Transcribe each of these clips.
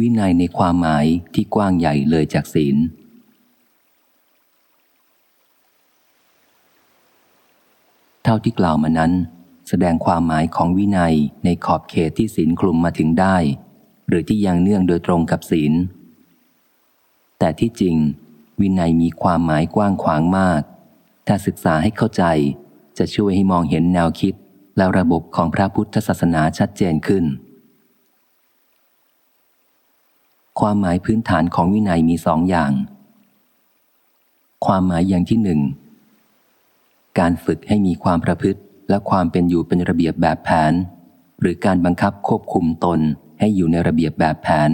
วินัยในความหมายที่กว้างใหญ่เลยจากศีล เท่าที่กล่าวมานั้น แสดงความหมายของวินัยในขอบเขตที่ศีลคลุมมาถึงได้ หรือที่ยังเนื่องโดยตรงกับศีล แต่ที่จริง วินัยมีความหมายกว้างขวางมาก ถ้าศึกษาให้เข้าใจจะช่วยให้มองเห็นแนวคิดและระบบของพระพุทธศาสนาชัดเจนขึ้น ความหมายพื้นฐานของวินัยมีสองอย่าง ความหมายอย่างที่หนึ่ง การฝึกให้มีความประพฤติและความเป็นอยู่เป็นระเบียบแบบแผน หรือการบังคับควบคุมตนให้อยู่ในระเบียบแบบแผน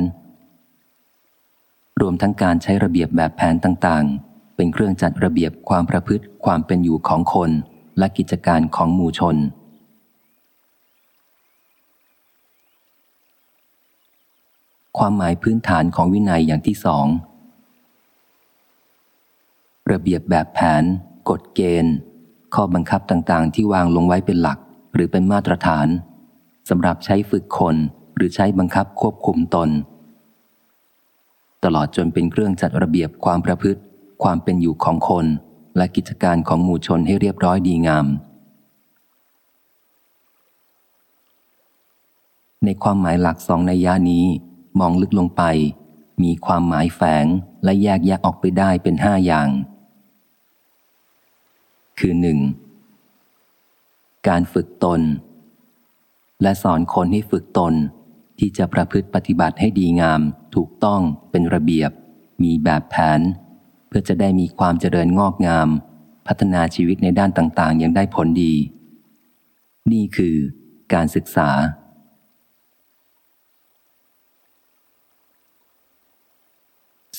รวมทั้งการใช้ระเบียบแบบแผนต่างๆ เป็นเครื่องจัดระเบียบความประพฤติความเป็นอยู่ของคนและกิจการของหมู่ชน ความหมายพื้นฐานของวินัยอย่างที่สอง ระเบียบแบบแผน กฎเกณฑ์ ข้อบังคับต่างๆ ที่วางลงไว้เป็นหลัก หรือเป็นมาตรฐานสำหรับใช้ฝึกคนหรือใช้บังคับควบคุมตน ตลอดจนเป็นเครื่องจัดระเบียบความประพฤติ ความเป็นอยู่ของคน และกิจการของหมู่ชนให้เรียบร้อยดีงาม ในความหมายหลักสองในยานี้ มองลึกลงไป มีความหมายแฝงและแยกแยกออกไปได้เป็นห้าอย่าง คือหนึ่งการฝึกตน และสอนคนให้ฝึกตน ที่จะประพฤติปฏิบัติให้ดีงาม ถูกต้องเป็นระเบียบ มีแบบแผน เพื่อจะได้มีความเจริญงอกงาม พัฒนาชีวิตในด้านต่างๆ อยังได้ผลดี นี่คือการศึกษา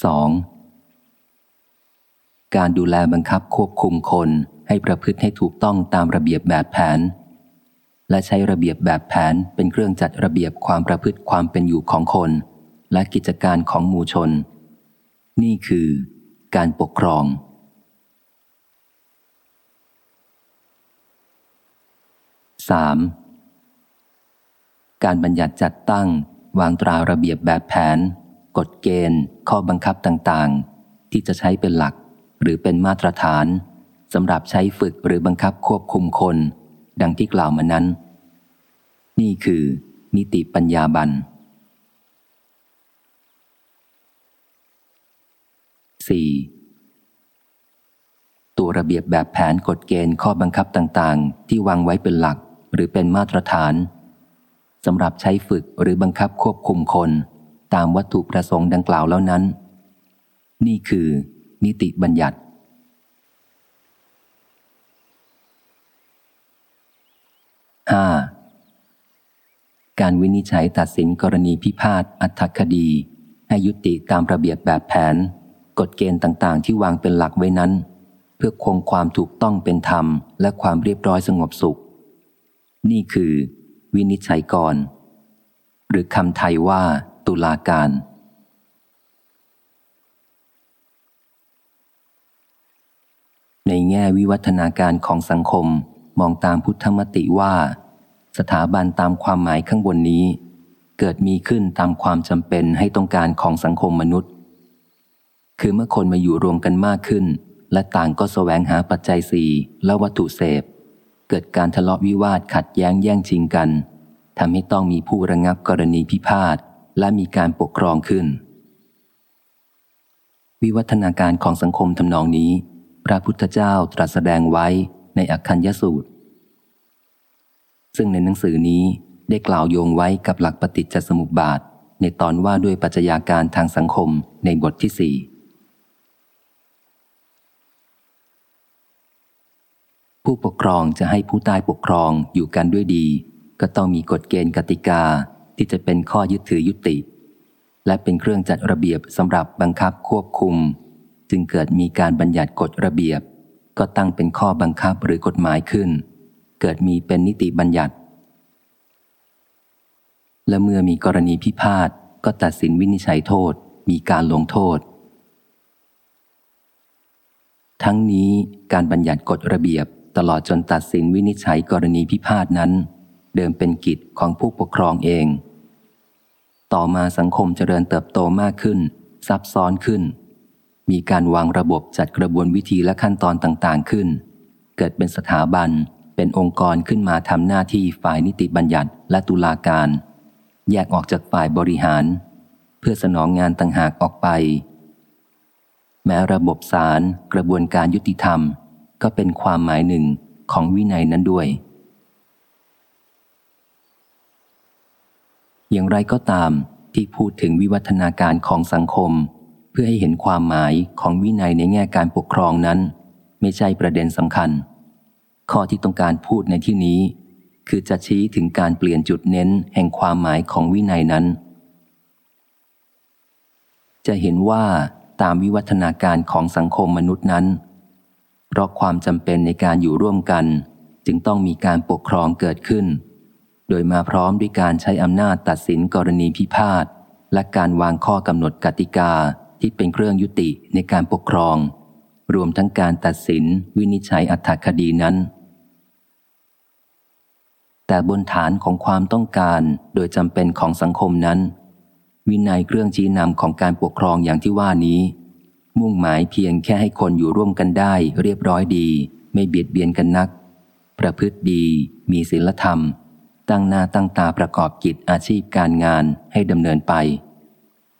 2. การดูแลบังคับควบคุมคนให้ประพฤติให้ถูกต้องตามระเบียบแบบแผน และใช้ระเบียบแบบแผนเป็นเครื่องจัดระเบียบความประพฤติความเป็นอยู่ของคน และกิจการของหมู่ชน นี่คือการปกครอง 3. การบัญญัติจัดตั้งวางตราระเบียบแบบแผน กฎเกณฑ์ ข้อบังคับต่างๆ ที่จะใช้เป็นหลัก หรือเป็นมาตรฐานสำหรับใช้ฝึกหรือบังคับควบคุมคน ดังที่กล่าวมานั้น นี่คือ นิติปัญญาบัน 4. ตัวระเบียบแบบแผนกฎเกณฑ์ข้อบังคับต่างๆ ที่วางไว้เป็นหลัก หรือเป็นมาตรฐานสำหรับใช้ฝึกหรือบังคับควบคุมคน ตามวัตถุประสงค์ดังกล่าวแล้วนั้น นี่คือ นิติบัญญัติ 5. การวินิจฉัยตัดสินกรณีพิพาทอัตคดี ให้ยุติตามระเบียบแบบแผน กฎเกณฑ์ต่างๆ ที่วางเป็นหลักไว้นั้น เพื่อคงความถูกต้องเป็นธรรม และความเรียบร้อยสงบสุข นี่คือ วินิจฉัยก่อน หรือคำไทยว่า ตุลาการ ในแง่วิวัฒนาการของสังคมมองตามพุทธมติว่า สถาบันตามความหมายข้างบนนี้ เกิดมีขึ้นตามความจำเป็นให้ต้องการของสังคมมนุษย์ คือเมื่อคนมาอยู่รวมกันมากขึ้น และต่างก็สแสวงหาปัจจัยสี่และวัตถุเสพ เกิดการทะเลาะวิวาทขัดแย้งแย่งชิงกันทำให้ต้องมีผู้ระงับกรณีพิพาท และมีการปกครองขึ้น วิวัฒนาการของสังคมทำนองนี้ พระพุทธเจ้าตรัสแสดงไว้ในอักคัญยสูตร ซึ่งในหนังสือนี้ได้กล่าวโยงไว้กับหลักปฏิจจสมุปบาท ในตอนว่าด้วยปัจจัยาการทางสังคมในบทที่สี่ผู้ปกครองจะให้ผู้ใต้ปกครองอยู่กันด้วยดี ก็ต้องมีกฎเกณฑ์กติกา ที่จะเป็นข้อยึดถือยุติ และเป็นเครื่องจัดระเบียบสำหรับบังคับควบคุม จึงเกิดมีการบัญญัติกฎระเบียบ ก็ตั้งเป็นข้อบังคับหรือกฎหมายขึ้น เกิดมีเป็นนิติบัญญัติ และเมื่อมีกรณีพิพาทก็ตัดสินวินิจฉัยโทษ มีการลงโทษ ทั้งนี้การบัญญัติกฎระเบียบตลอดจนตัดสินวินิจฉัยกรณีพิพาทนั้น เดิมเป็นกิจของผู้ปกครองเอง ต่อมาสังคมเจริญเติบโตมากขึ้น ซับซ้อนขึ้น มีการวางระบบจัดกระบวนวิธีและขั้นตอนต่างๆขึ้น เกิดเป็นสถาบัน เป็นองค์กรขึ้นมาทำหน้าที่ฝ่ายนิติบัญญัติและตุลาการ แยกออกจากฝ่ายบริหาร เพื่อสนองงานต่างหากออกไป แม้ระบบศาลกระบวนการยุติธรรม ก็เป็นความหมายหนึ่งของวินัยนั้นด้วย อย่างไรก็ตามที่พูดถึงวิวัฒนาการของสังคม เพื่อให้เห็นความหมายของวินัยในแง่การปกครองนั้น ไม่ใช่ประเด็นสำคัญ ข้อที่ต้องการพูดในที่นี้ คือจะชี้ถึงการเปลี่ยนจุดเน้นแห่งความหมายของวินัยนั้น จะเห็นว่าตามวิวัฒนาการของสังคมมนุษย์นั้น เพราะความจำเป็นในการอยู่ร่วมกัน จึงต้องมีการปกครองเกิดขึ้น โดยมาพร้อมด้วยการใช้อำนาจตัดสินกรณีพิพาท และการวางข้อกำหนดกติกาที่เป็นเครื่องยุติในการปกครอง รวมทั้งการตัดสินวินิจฉัยอัตคดีนั้น แต่บนฐานของความต้องการโดยจำเป็นของสังคมนั้น วินัยเครื่องชี้นำของการปกครองอย่างที่ว่านี้ มุ่งหมายเพียงแค่ให้คนอยู่ร่วมกันได้ เรียบร้อยดี ไม่เบียดเบียนกันนัก ประพฤติดี มีศีลธรรม ตั้งหน้าตั้งตาประกอบกิจอาชีพการงานให้ดำเนินไป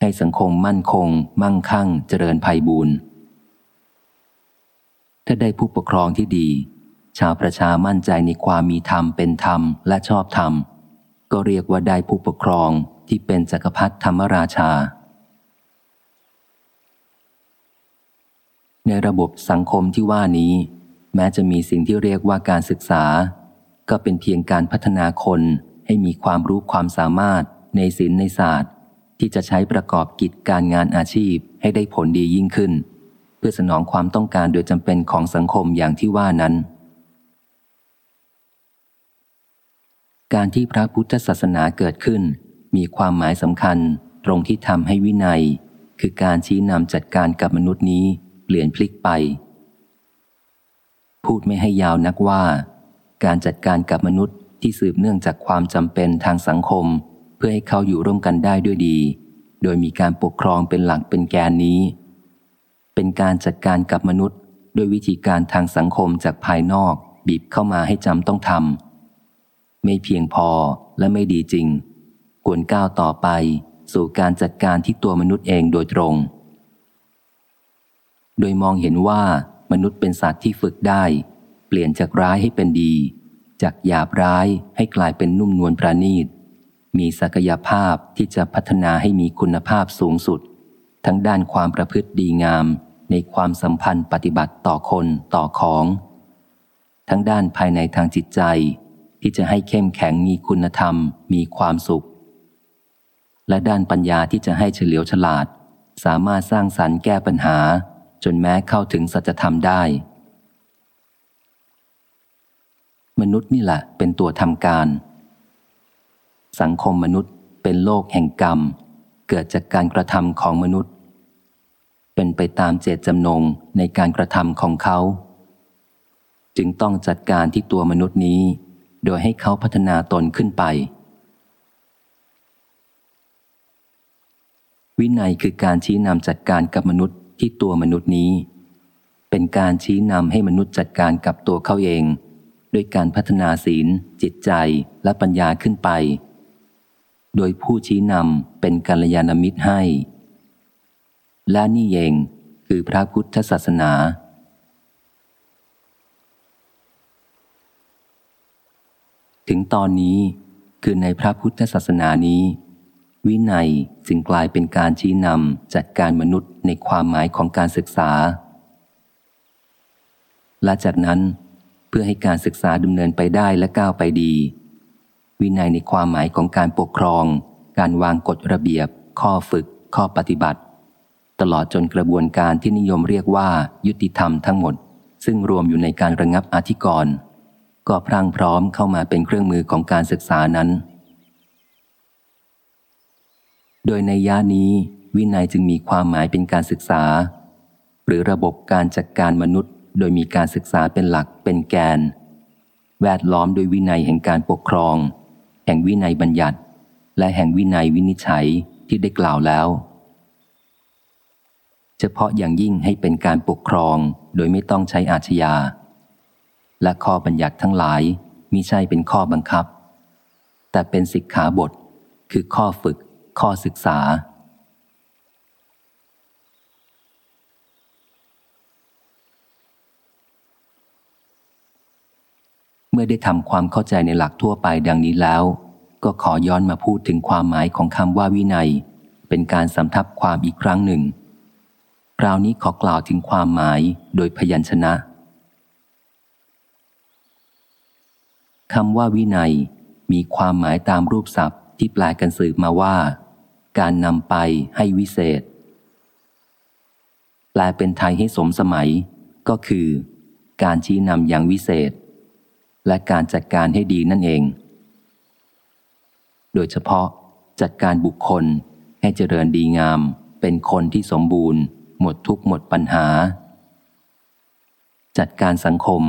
ให้สังคมมั่นคง มั่งคั่ง เจริญภัยบูรณ์ถ้าได้ผู้ปกครองที่ดี ชาวประชามั่นใจในความมีธรรมเป็นธรรมและชอบธรรม ก็เรียกว่าได้ผู้ปกครองที่เป็นจักรพรรดิธรรมราชา ในระบบสังคมที่ว่านี้ แม้จะมีสิ่งที่เรียกว่าการศึกษา ก็เป็นเพียงการพัฒนาคนให้มีความรู้ความสามารถในศิลป์ในศาสตร์ ที่จะใช้ประกอบกิจการงานอาชีพให้ได้ผลดียิ่งขึ้น เพื่อสนองความต้องการโดยจำเป็นของสังคมอย่างที่ว่านั้น การที่พระพุทธศาสนาเกิดขึ้น มีความหมายสำคัญตรงที่ทำให้วินัย คือการชี้นำจัดการกับมนุษย์นี้เปลี่ยนพลิกไป พูดไม่ให้ยาวนักว่า การจัดการกับมนุษย์ที่สืบเนื่องจากความจำเป็นทางสังคม เพื่อให้เขาอยู่ร่วมกันได้ด้วยดี โดยมีการปกครองเป็นหลักเป็นแกนนี้ เป็นการจัดการกับมนุษย์ด้วยวิธีการทางสังคมจากภายนอกบีบเข้ามาให้จำต้องทำไม่เพียงพอและไม่ดีจริงควรก้าวต่อไปสู่การจัดการที่ตัวมนุษย์เองโดยตรง โดยมองเห็นว่ามนุษย์เป็นสัตว์ที่ฝึกได้ เปลี่ยนจากร้ายให้เป็นดี จากหยาบร้ายให้กลายเป็นนุ่มนวลประณีต มีศักยภาพที่จะพัฒนาให้มีคุณภาพสูงสุด ทั้งด้านความประพฤติดีงาม ในความสัมพันธ์ปฏิบัติต่อคนต่อของ ทั้งด้านภายในทางจิตใจ ที่จะให้เข้มแข็งมีคุณธรรม มีความสุข และด้านปัญญาที่จะให้เฉลียวฉลาด สามารถสร้างสรรค์แก้ปัญหา จนแม้เข้าถึงสัจธรรมได้ มนุษย์นี่แหละเป็นตัวทำการ สังคมมนุษย์เป็นโลกแห่งกรรม เกิดจากการกระทำของมนุษย์ เป็นไปตามเจตจำนงในการกระทำของเขา จึงต้องจัดการที่ตัวมนุษย์นี้ โดยให้เขาพัฒนาตนขึ้นไป วินัยคือการชี้นำจัดการกับมนุษย์ที่ตัวมนุษย์นี้ เป็นการชี้นำให้มนุษย์จัดการกับตัวเขาเอง ด้วยการพัฒนาศีล จิตใจและปัญญาขึ้นไป โดยผู้ชี้นำเป็นกัลยาณมิตรให้ และนี่เองคือพระพุทธศาสนา ถึงตอนนี้คือในพระพุทธศาสนานี้ วินัยจึงกลายเป็นการชี้นำจัดการมนุษย์ในความหมายของการศึกษา และจากนั้น เพื่อให้การศึกษาดำเนินไปได้และก้าวไปดี วินัยในความหมายของการปกครอง การวางกฎระเบียบ ข้อฝึก ข้อปฏิบัติ ตลอดจนกระบวนการที่นิยมเรียกว่า ยุติธรรมทั้งหมด ซึ่งรวมอยู่ในการระงับอธิกรณ์ก็พรั่งพร้อมเข้ามาเป็นเครื่องมือของการศึกษานั้น โดยในย่านี้ วินัยจึงมีความหมายเป็นการศึกษา หรือระบบการจัดการมนุษย์ โดยมีการศึกษาเป็นหลักเป็นแกน แวดล้อมโดยวินัยแห่งการปกครอง แห่งวินัยบัญญัติ และแห่งวินัยวินิจฉัยที่ได้กล่าวแล้ว เฉพาะอย่างยิ่งให้เป็นการปกครองโดยไม่ต้องใช้อาชญา และข้อบัญญัติทั้งหลายมิใช่เป็นข้อบังคับ แต่เป็นสิกขาบท คือข้อฝึก ข้อศึกษา มื่อได้ทำความเข้าใจในหลักทั่วไปดังนี้แล้ว ก็ขอย้อนมาพูดถึงความหมายของคำว่าวินัย เป็นการสำทับความอีกครั้งหนึ่ง คราวนี้ขอกล่าวถึงความหมายโดยพยัญชนะคำว่าวินัย มีความหมายตามรูปศัพท์ที่แปลกันสืบมาว่า การนำไปให้วิเศษ แปลเป็นไทยให้สมสมัย ก็คือ การชี้นำอย่างวิเศษ และการจัดการให้ดีนั่นเอง โดยเฉพาะจัดการบุคคลให้เจริญดีงาม เป็นคนที่สมบูรณ์ หมดทุกหมดปัญหา จัดการสังคม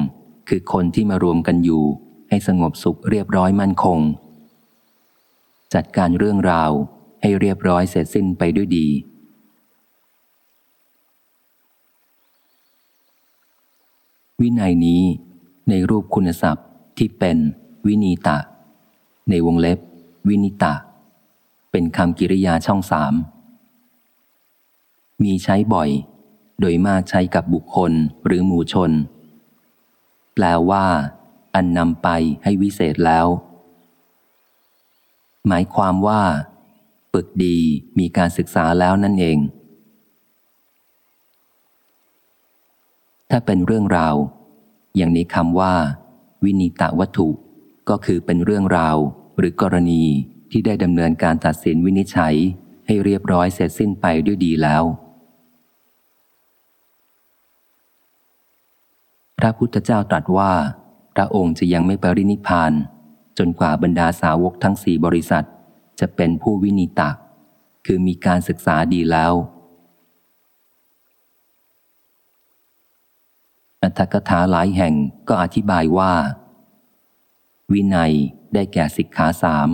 คือคนที่มารวมกันอยู่ ให้สงบสุขเรียบร้อยมั่นคง จัดการเรื่องราวให้เรียบร้อยเสร็จสิ้นไปด้วยดีวินัยนี้ในรูปคุณศัพท์ ที่เป็นวินีตะ ในวงเล็บ วินิตะ เป็นคำกิริยาช่องสาม มีใช้บ่อย โดยมากใช้กับบุคคลหรือหมู่ชน แปลว่า อันนำไปให้วิเศษแล้ว หมายความว่าปึกดีมีการศึกษาแล้วนั่นเอง ถ้าเป็นเรื่องราว อย่างนี้คำว่า วินิตะวัตถุ ก็คือเป็นเรื่องราว หรือกรณีที่ได้ดำเนินการตัดสินวินิจฉัยให้เรียบร้อยเสร็จสิ้นไปด้วยดีแล้ว พระพุทธเจ้าตรัสว่า พระองค์จะยังไม่ปรินิพาน จนกว่าบรรดาสาวกทั้งสี่บริษัท จะเป็นผู้วินิตะคือมีการศึกษาดีแล้ว อัตถกถาหลายแห่งก็อธิบายว่า วินัยได้แก่สิกขาสาม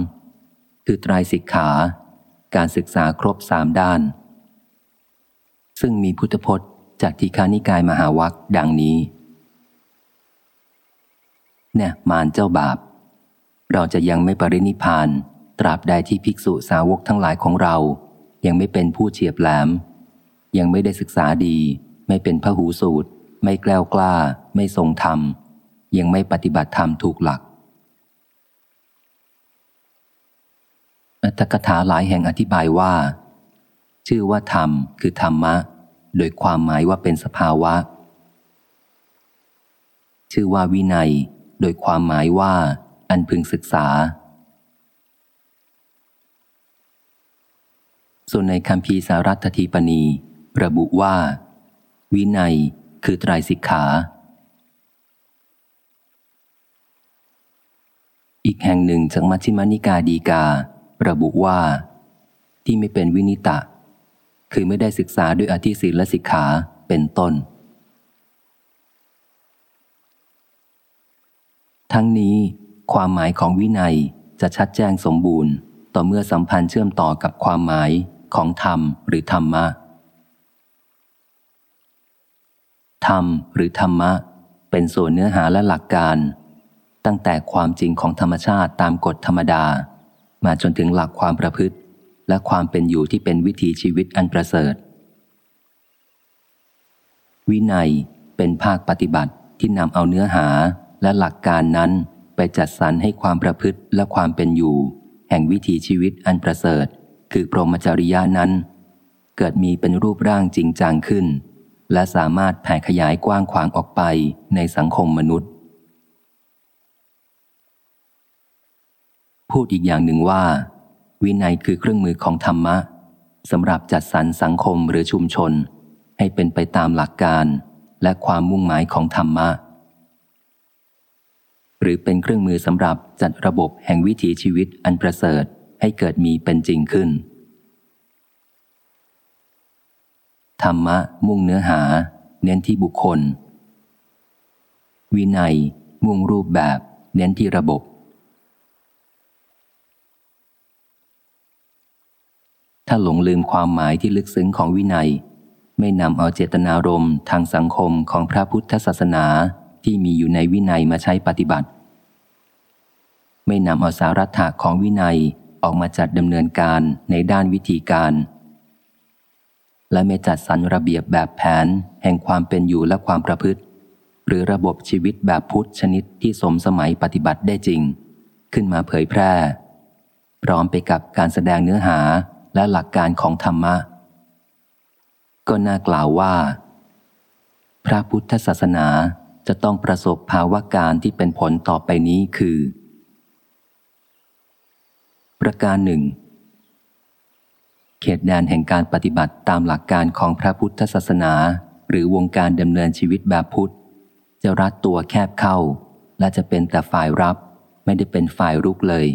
คือตรสิกขา การศึกษาครบสามด้าน ซึ่งมีพุทธพจน์จากทีฆานิกายมหาวัคดังนี้ เนี่ยมารเจ้าบาป เราจะยังไม่ปรินิพาน ตราบใดที่ภิกษุสาวกทั้งหลายของเรา ยังไม่เป็นผู้เฉียบแหลม ยังไม่ได้ศึกษาดี ไม่เป็นพระหูสูตร ไม่แกล้วกล้า ไม่ทรงธรรม ยังไม่ปฏิบัติธรรมถูกหลัก อัตถกถาหลายแห่งอธิบายว่า ชื่อว่าธรรมคือธรรมะ โดยความหมายว่าเป็นสภาวะ ชื่อว่าวินัย โดยความหมายว่า อันพึงศึกษา ส่วนในคำพีสารัตถีปณีระบุว่า วินัย คือไตรสิกขา อีกแห่งหนึ่งจากมัชฌิมานิกาดีกา ระบุว่า ที่ไม่เป็นวินิตะ คือไม่ได้ศึกษาด้วยอธิศีลและสิกขาเป็นต้น ทั้งนี้ความหมายของวินัยจะชัดแจ้งสมบูรณ์ ต่อเมื่อสัมพันธ์เชื่อมต่อกับความหมายของธรรมหรือธรรมะ ธรรมหรือธรรมะ เป็นส่วนเนื้อหาและหลักการ ตั้งแต่ความจริงของธรรมชาติตามกฎธรรมดา มาจนถึงหลักความประพฤติ และความเป็นอยู่ที่เป็นวิถีชีวิตอันประเสริฐ วินัยเป็นภาคปฏิบัติที่นำเอาเนื้อหาและหลักการนั้นไปจัดสรรให้ความประพฤติและความเป็นอยู่ แห่งวิถีชีวิตอันประเสริฐ คือพรหมจริยานั้น เกิดมีเป็นรูปร่างจริงจังขึ้น และสามารถแผ่ขยายกว้างขวางออกไปในสังคมมนุษย์ พูดอีกอย่างหนึ่งว่า วินัยคือเครื่องมือของธรรมะสำหรับจัดสรรสังคมหรือชุมชน ให้เป็นไปตามหลักการและความมุ่งหมายของธรรมะ หรือเป็นเครื่องมือสำหรับจัดระบบแห่งวิถีชีวิตอันประเสริฐให้เกิดมีเป็นจริงขึ้น ธรรมะมุ่งเนื้อหา เน้นที่บุคคล วินัย มุ่งรูปแบบ เน้นที่ระบบ ถ้าหลงลืมความหมายที่ลึกซึ้งของวินัย ไม่นำเอาเจตนารมณ์ทางสังคมของพระพุทธศาสนาที่มีอยู่ในวินัยมาใช้ปฏิบัติ ไม่นำเอาสารัตถะของวินัยออกมาจัดดำเนินการในด้านวิธีการ และไม่จัดสรรระเบียบแบบแผน แห่งความเป็นอยู่และความประพฤติ หรือระบบชีวิตแบบพุทธชนิดที่สมสมัยปฏิบัติได้จริง ขึ้นมาเผยแพร่ พร้อมไปกับการแสดงเนื้อหาและหลักการของธรรมะ ก็น่ากล่าวว่า พระพุทธศาสนาจะต้องประสบภาวะการที่เป็นผลต่อไปนี้คือ ประการหนึ่ง ขตแดนแห่งการปฏิบัติตามหลักการของพระพุทธศาสนา หรือวงการดำเนินชีวิตแบบพุทธ จะรัดตัวแคบเข้า และจะเป็นแต่ฝ่ายรับไม่ได้เป็นฝ่ายรุกเลย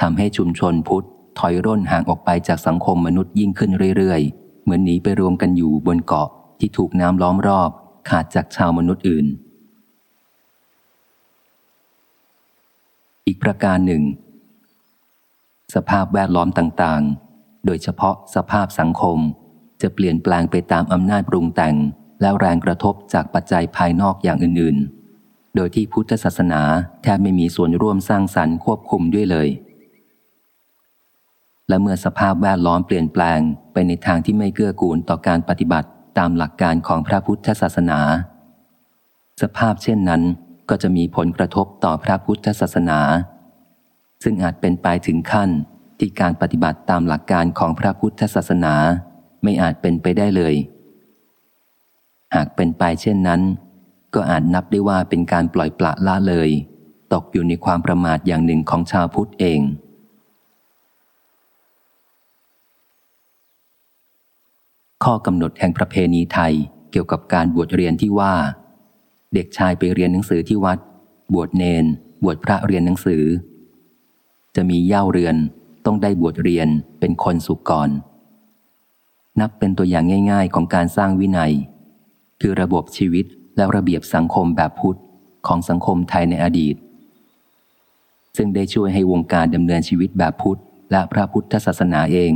ทำให้ชุมชนพุทธถอยร่นห่างออกไปจากสังคมมนุษย์ยิ่งขึ้นเรื่อยๆ เหมือนหนีไปรวมกันอยู่บนเกาะที่ถูกน้ำล้อมรอบขาดจากชาวมนุษย์อื่น อีกประการหนึ่ง สภาพแวดล้อมต่างๆ โดยเฉพาะสภาพสังคม จะเปลี่ยนแปลงไปตามอำนาจปรุงแต่ง แล้วแรงกระทบจากปัจจัยภายนอกอย่างอื่น ๆ โดยที่พุทธศาสนาแทบไม่มีส่วนร่วมสร้างสรรค์ควบคุมด้วยเลย และเมื่อสภาพแวดล้อมเปลี่ยนแปลงไปในทางที่ไม่เกื้อกูลต่อการปฏิบัติตามหลักการของพระพุทธศาสนา สภาพเช่นนั้นก็จะมีผลกระทบต่อพระพุทธศาสนา ซึ่งอาจเป็นไปถึงขั้น ที่การปฏิบัติตามหลักการของพระพุทธศาสนาไม่อาจเป็นไปได้เลย หากเป็นไปเช่นนั้น ก็อาจนับได้ว่าเป็นการปล่อยปละละเลย ตกอยู่ในความประมาทอย่างหนึ่งของชาวพุทธเองข้อกำหนดแห่งประเพณีไทยเกี่ยวกับการบวชเรียนที่ว่า เด็กชายไปเรียนหนังสือที่วัด บวชเนน บวชพระเรียนหนังสือ จะมีเย่าเรือน ต้องได้บวชเรียนเป็นคนสุก่อนนับเป็นตัวอย่างง่าย ๆ ของการสร้างวินัย คือระบบชีวิตและระเบียบสังคมแบบพุทธของสังคมไทยในอดีต ซึ่งได้ช่วยให้วงการดำเนินชีวิตแบบพุทธ และพระพุทธศาสนาเอง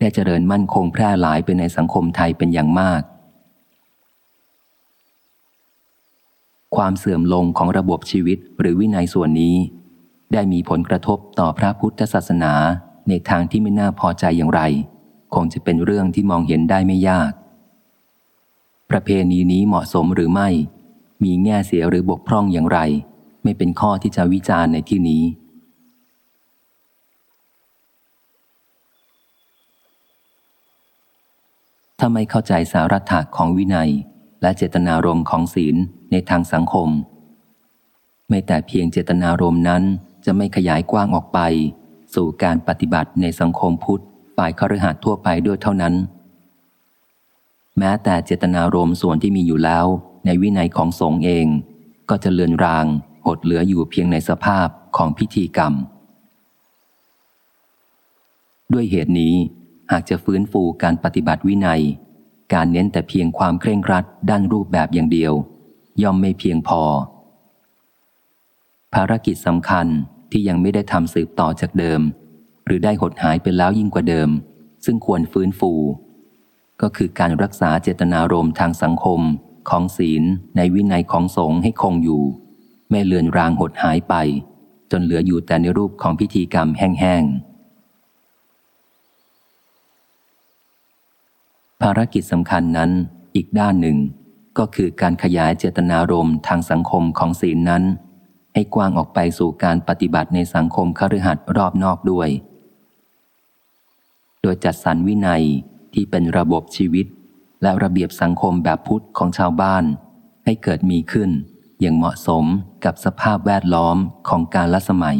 ได้เจริญมั่นคงแพร่หลายไปในสังคมไทยเป็นอย่างมาก ความเสื่อมลงของระบบชีวิตหรือวินัยส่วนนี้ ได้มีผลกระทบต่อพระพุทธศาสนา ในทางที่ไม่น่าพอใจอย่างไร คงจะเป็นเรื่องที่มองเห็นได้ไม่ยาก ประเพณีนี้เหมาะสมหรือไม่ มีแง่เสียหรือบกพร่องอย่างไร ไม่เป็นข้อที่จะวิจารณ์ในที่นี้ ถ้าไม่เข้าใจสาระถะของวินัย และเจตนารมณ์ของศีลในทางสังคม ไม่แต่เพียงเจตนารมณ์นั้นจะไม่ขยายกว้างออกไป สู่การปฏิบัติในสังคมพุทธฝ่ายคฤหัสถ์ทั่วไปด้วยเท่านั้น แม้แต่เจตนารมณ์ส่วนที่มีอยู่แล้ว ในวินัยของสงฆ์เอง ก็จะเลือนรางหดเหลืออยู่เพียงในสภาพของพิธีกรรม ด้วยเหตุนี้หากจะฟื้นฟูการปฏิบัติวินัย การเน้นแต่เพียงความเคร่งครัดด้านรูปแบบอย่างเดียว ย่อมไม่เพียงพอ ภารกิจสำคัญ ที่ยังไม่ได้ทำสืบต่อจากเดิม หรือได้หดหายไปแล้วยิ่งกว่าเดิม ซึ่งควรฟื้นฟู ก็คือการรักษาเจตนารมณ์ทางสังคมของศีลในวินัยของสงฆ์ให้คงอยู่ ไม่เลือนรางหดหายไป จนเหลืออยู่แต่ในรูปของพิธีกรรมแห้งๆ ภารกิจสำคัญนั้นอีกด้านหนึ่ง ก็คือการขยายเจตนารมณ์ทางสังคมของศีลนั้น ให้กว้างออกไปสู่การปฏิบัติในสังคมคฤหัสถ์รอบนอกด้วย โดยจัดสรรวินัยที่เป็นระบบชีวิต และระเบียบสังคมแบบพุทธของชาวบ้าน ให้เกิดมีขึ้นอย่างเหมาะสมกับสภาพแวดล้อมของการละสมัย